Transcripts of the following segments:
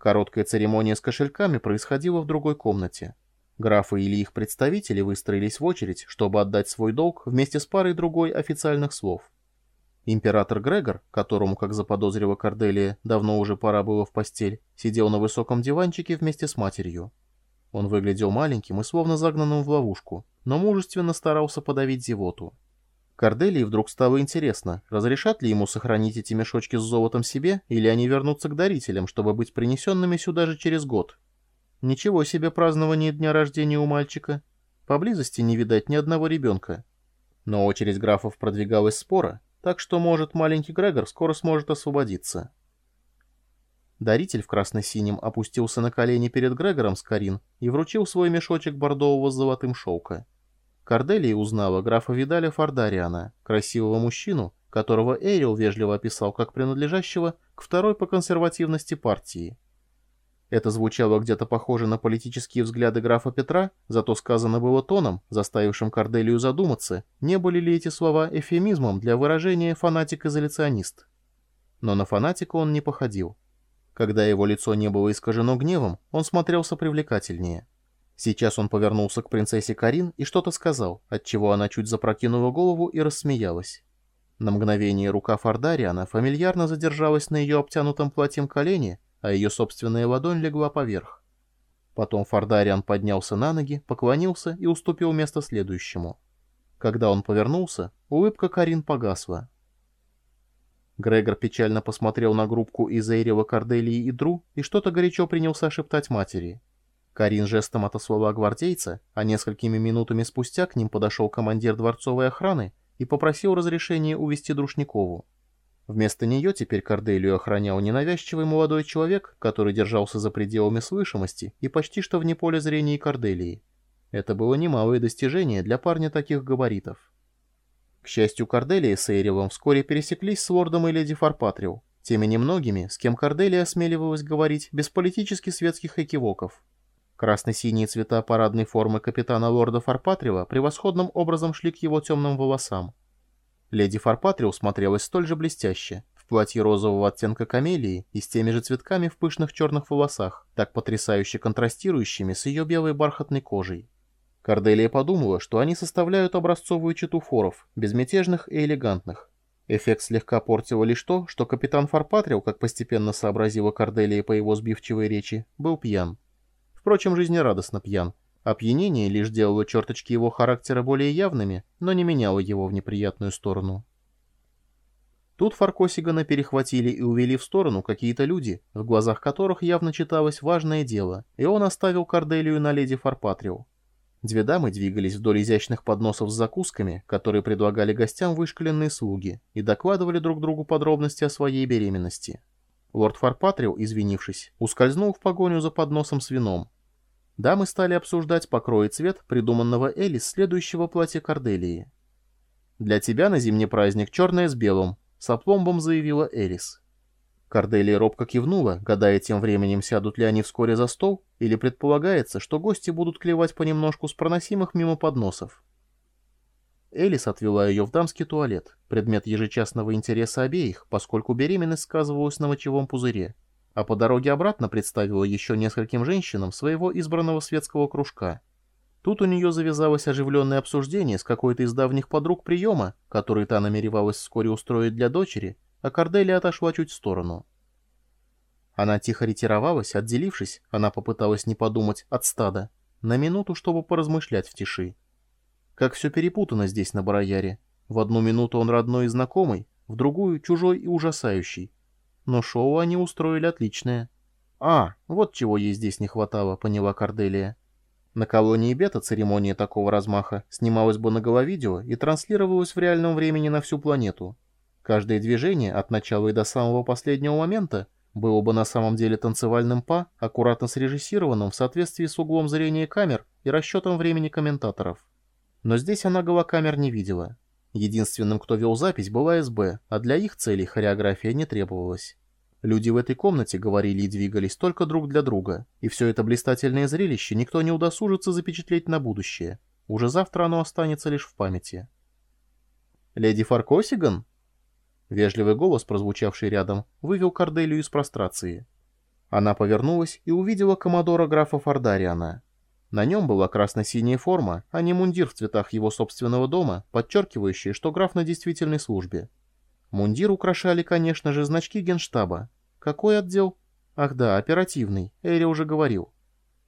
Короткая церемония с кошельками происходила в другой комнате. Графы или их представители выстроились в очередь, чтобы отдать свой долг вместе с парой другой официальных слов. Император Грегор, которому, как заподозрила Корделия, давно уже пора было в постель, сидел на высоком диванчике вместе с матерью. Он выглядел маленьким и словно загнанным в ловушку, но мужественно старался подавить зевоту. Корделии вдруг стало интересно, разрешат ли ему сохранить эти мешочки с золотом себе, или они вернутся к дарителям, чтобы быть принесенными сюда же через год. Ничего себе празднование дня рождения у мальчика. Поблизости не видать ни одного ребенка. Но очередь графов продвигалась спора, так что, может, маленький Грегор скоро сможет освободиться. Даритель в красно-синем опустился на колени перед Грегором с Карин и вручил свой мешочек бордового с золотым шелка. Корделия узнала графа Видаля Фардариана, красивого мужчину, которого Эйрил вежливо описал как принадлежащего к второй по консервативности партии. Это звучало где-то похоже на политические взгляды графа Петра, зато сказано было тоном, заставившим Корделию задуматься, не были ли эти слова эфемизмом для выражения «фанатик-изоляционист». Но на фанатика он не походил. Когда его лицо не было искажено гневом, он смотрелся привлекательнее. Сейчас он повернулся к принцессе Карин и что-то сказал, отчего она чуть запрокинула голову и рассмеялась. На мгновение рука Фардариана фамильярно задержалась на ее обтянутом платьем колене, а ее собственная ладонь легла поверх. Потом Фардариан поднялся на ноги, поклонился и уступил место следующему. Когда он повернулся, улыбка Карин погасла. Грегор печально посмотрел на группку из Эйрева, Корделии и Дру и что-то горячо принялся шептать матери. Карин жестом отослала гвардейца, а несколькими минутами спустя к ним подошел командир дворцовой охраны и попросил разрешения увести Друшникову. Вместо нее теперь Корделию охранял ненавязчивый молодой человек, который держался за пределами слышимости и почти что вне поля зрения Корделии. Это было немалое достижение для парня таких габаритов. К счастью, Корделия с Эйревом вскоре пересеклись с лордом и леди Фарпатрио, теми немногими, с кем Корделия осмеливалась говорить без политически светских экивоков. Красно-синие цвета парадной формы капитана лорда Фарпатрио превосходным образом шли к его темным волосам. Леди Фарпатрио смотрелась столь же блестяще, в платье розового оттенка камелии и с теми же цветками в пышных черных волосах, так потрясающе контрастирующими с ее белой бархатной кожей. Корделия подумала, что они составляют образцовую чету форов, безмятежных и элегантных. Эффект слегка портило лишь то, что капитан Фарпатрио, как постепенно сообразила Корделия по его сбивчивой речи, был пьян. Впрочем, жизнерадостно пьян, Опьянение лишь делало черточки его характера более явными, но не меняло его в неприятную сторону. Тут Фаркосигана перехватили и увели в сторону какие-то люди, в глазах которых явно читалось важное дело, и он оставил Корделию на леди Фарпатрио. Две дамы двигались вдоль изящных подносов с закусками, которые предлагали гостям вышкаленные слуги, и докладывали друг другу подробности о своей беременности. Лорд Фарпатрио, извинившись, ускользнул в погоню за подносом с вином, дамы стали обсуждать покрой и цвет придуманного Элис следующего платья Корделии. «Для тебя на зимний праздник черное с белым», — с опломбом заявила Элис. Корделия робко кивнула, гадая тем временем, сядут ли они вскоре за стол, или предполагается, что гости будут клевать понемножку с проносимых мимо подносов. Элис отвела ее в дамский туалет, предмет ежечасного интереса обеих, поскольку беременность сказывалась на мочевом пузыре а по дороге обратно представила еще нескольким женщинам своего избранного светского кружка. Тут у нее завязалось оживленное обсуждение с какой-то из давних подруг приема, который та намеревалась вскоре устроить для дочери, а Корделия отошла чуть в сторону. Она тихо ретировалась, отделившись, она попыталась не подумать от стада, на минуту, чтобы поразмышлять в тиши. Как все перепутано здесь на Барояре. В одну минуту он родной и знакомый, в другую — чужой и ужасающий, но шоу они устроили отличное. А, вот чего ей здесь не хватало, поняла Корделия. На колонии Бета церемония такого размаха снималась бы на головидео и транслировалась в реальном времени на всю планету. Каждое движение от начала и до самого последнего момента было бы на самом деле танцевальным па, аккуратно срежиссированным в соответствии с углом зрения камер и расчетом времени комментаторов. Но здесь она голокамер не видела. Единственным, кто вел запись, была СБ, а для их целей хореография не требовалась. Люди в этой комнате говорили и двигались только друг для друга, и все это блистательное зрелище никто не удосужится запечатлеть на будущее. Уже завтра оно останется лишь в памяти. «Леди Фаркосиган?» Вежливый голос, прозвучавший рядом, вывел Корделию из прострации. Она повернулась и увидела коммодора графа Фардариана. На нем была красно-синяя форма, а не мундир в цветах его собственного дома, подчеркивающий, что граф на действительной службе. Мундир украшали, конечно же, значки генштаба. Какой отдел? Ах да, оперативный, Эри уже говорил.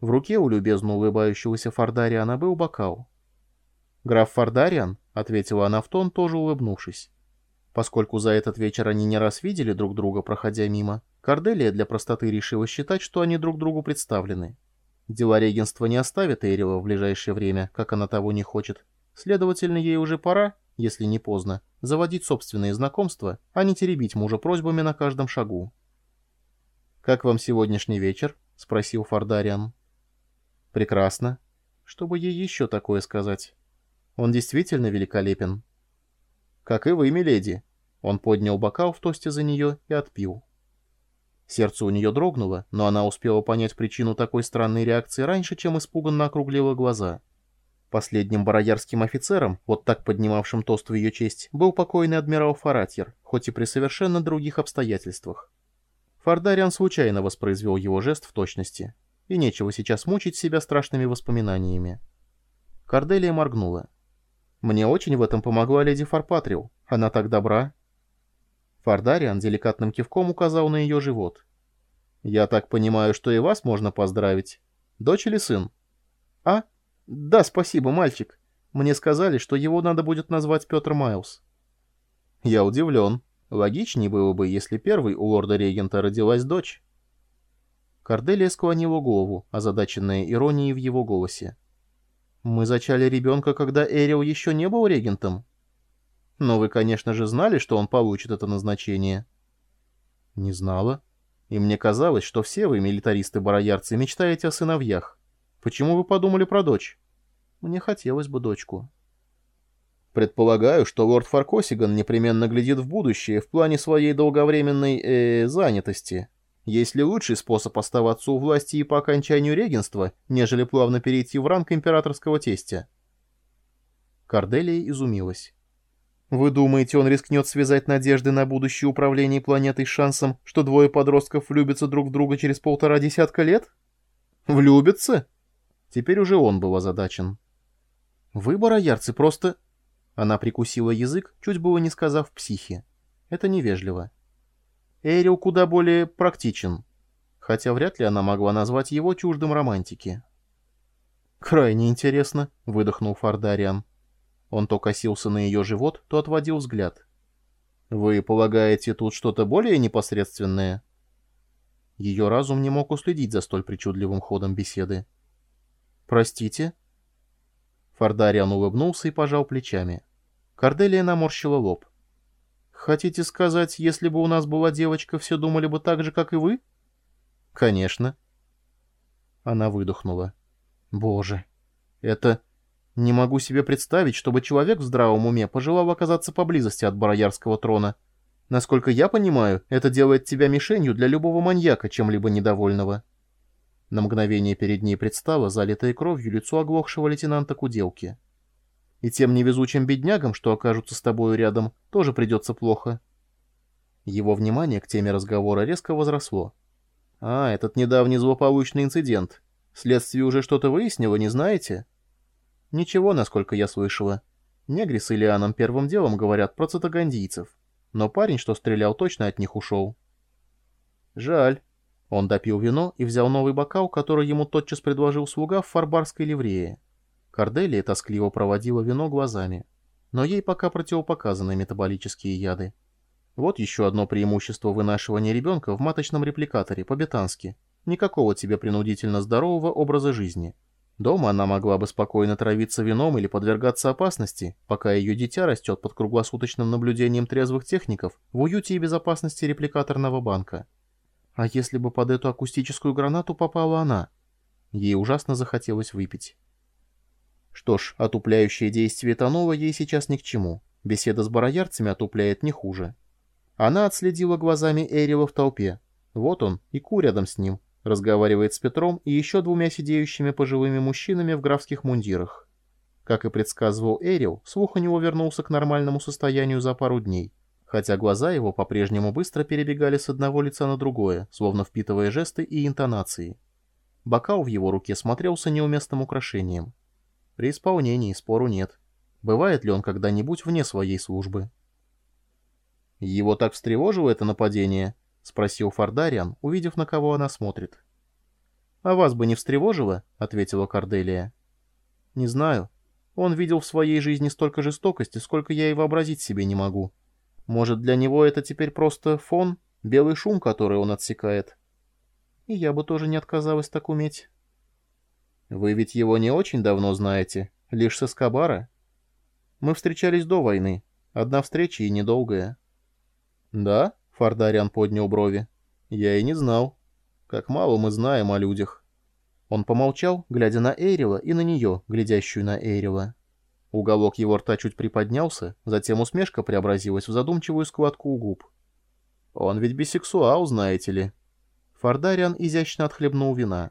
В руке у любезно улыбающегося Фардариана был бокал. «Граф Фардариан?» — ответила она в тон, тоже улыбнувшись. Поскольку за этот вечер они не раз видели друг друга, проходя мимо, Корделия для простоты решила считать, что они друг другу представлены. Дела регенства не оставят Эрила в ближайшее время, как она того не хочет. Следовательно, ей уже пора, если не поздно, заводить собственные знакомства, а не теребить мужа просьбами на каждом шагу. «Как вам сегодняшний вечер?» — спросил Фардариан. «Прекрасно. Чтобы ей еще такое сказать. Он действительно великолепен». «Как и вы, миледи». Он поднял бокал в тосте за нее и отпил. Сердце у нее дрогнуло, но она успела понять причину такой странной реакции раньше, чем испуганно округлила глаза. Последним бароярским офицером, вот так поднимавшим тост в ее честь, был покойный адмирал Фаратьер, хоть и при совершенно других обстоятельствах. Фардариан случайно воспроизвел его жест в точности, и нечего сейчас мучить себя страшными воспоминаниями. Корделия моргнула. «Мне очень в этом помогла леди Фарпатрил. Она так добра». Фардариан деликатным кивком указал на ее живот. «Я так понимаю, что и вас можно поздравить. Дочь или сын?» «А?» «Да, спасибо, мальчик. Мне сказали, что его надо будет назвать Петр Майлз». «Я удивлен. Логичнее было бы, если первый у лорда-регента родилась дочь». Корделия склонила голову, озадаченная иронией в его голосе. «Мы зачали ребенка, когда Эрил еще не был регентом?» «Но вы, конечно же, знали, что он получит это назначение». «Не знала. И мне казалось, что все вы, милитаристы-бароярцы, мечтаете о сыновьях. Почему вы подумали про дочь?» Мне хотелось бы дочку. Предполагаю, что лорд Фаркосиган непременно глядит в будущее в плане своей долговременной, э, занятости. Есть ли лучший способ оставаться у власти и по окончанию регенства, нежели плавно перейти в ранг императорского тестя? Корделия изумилась. Вы думаете, он рискнет связать надежды на будущее управление планетой шансом, что двое подростков влюбятся друг в друга через полтора десятка лет? Влюбятся? Теперь уже он был озадачен. Вы, бароярцы, просто...» Она прикусила язык, чуть было не сказав психи. Это невежливо. Эрил куда более практичен, хотя вряд ли она могла назвать его чуждым романтики. «Крайне интересно», — выдохнул Фардариан. Он то косился на ее живот, то отводил взгляд. «Вы полагаете, тут что-то более непосредственное?» Ее разум не мог уследить за столь причудливым ходом беседы. «Простите?» Фардариан улыбнулся и пожал плечами. Корделия наморщила лоб. «Хотите сказать, если бы у нас была девочка, все думали бы так же, как и вы?» «Конечно». Она выдохнула. «Боже, это... Не могу себе представить, чтобы человек в здравом уме пожелал оказаться поблизости от бароярского трона. Насколько я понимаю, это делает тебя мишенью для любого маньяка, чем-либо недовольного». На мгновение перед ней предстало залитое кровью лицо оглохшего лейтенанта Куделки. «И тем невезучим беднягам, что окажутся с тобою рядом, тоже придется плохо». Его внимание к теме разговора резко возросло. «А, этот недавний злополучный инцидент. Следствие уже что-то выяснило, не знаете?» «Ничего, насколько я слышала. Негри с Илианом первым делом говорят про цитагандийцев. Но парень, что стрелял, точно от них ушел». «Жаль. Он допил вино и взял новый бокал, который ему тотчас предложил слуга в фарбарской ливрее. Корделия тоскливо проводила вино глазами. Но ей пока противопоказаны метаболические яды. Вот еще одно преимущество вынашивания ребенка в маточном репликаторе по-бетански. Никакого тебе принудительно здорового образа жизни. Дома она могла бы спокойно травиться вином или подвергаться опасности, пока ее дитя растет под круглосуточным наблюдением трезвых техников в уюте и безопасности репликаторного банка. А если бы под эту акустическую гранату попала она? Ей ужасно захотелось выпить. Что ж, отупляющее действие Танова ей сейчас ни к чему. Беседа с бароярцами отупляет не хуже. Она отследила глазами Эрила в толпе. Вот он, и Ку рядом с ним. Разговаривает с Петром и еще двумя сидеющими пожилыми мужчинами в графских мундирах. Как и предсказывал Эрил, слух у него вернулся к нормальному состоянию за пару дней. хотя глаза его по-прежнему быстро перебегали с одного лица на другое, словно впитывая жесты и интонации. Бокал в его руке смотрелся неуместным украшением. При исполнении спору нет. Бывает ли он когда-нибудь вне своей службы? «Его так встревожило это нападение?» — спросил Фардариан, увидев, на кого она смотрит. «А вас бы не встревожило?» — ответила Корделия. «Не знаю. Он видел в своей жизни столько жестокости, сколько я и вообразить себе не могу. Может, для него это теперь просто фон, белый шум, который он отсекает. И я бы тоже не отказалась так уметь. Вы ведь его не очень давно знаете, лишь с Эскобара. Мы встречались до войны. Одна встреча и недолгая. Да? Фардариан поднял брови. Я и не знал. Как мало мы знаем о людях. Он помолчал, глядя на Эйрила и на нее, глядящую на Эйрила. Уголок его рта чуть приподнялся, затем усмешка преобразилась в задумчивую складку у губ. «Он ведь бисексуал, знаете ли». Фардариан изящно отхлебнул вина.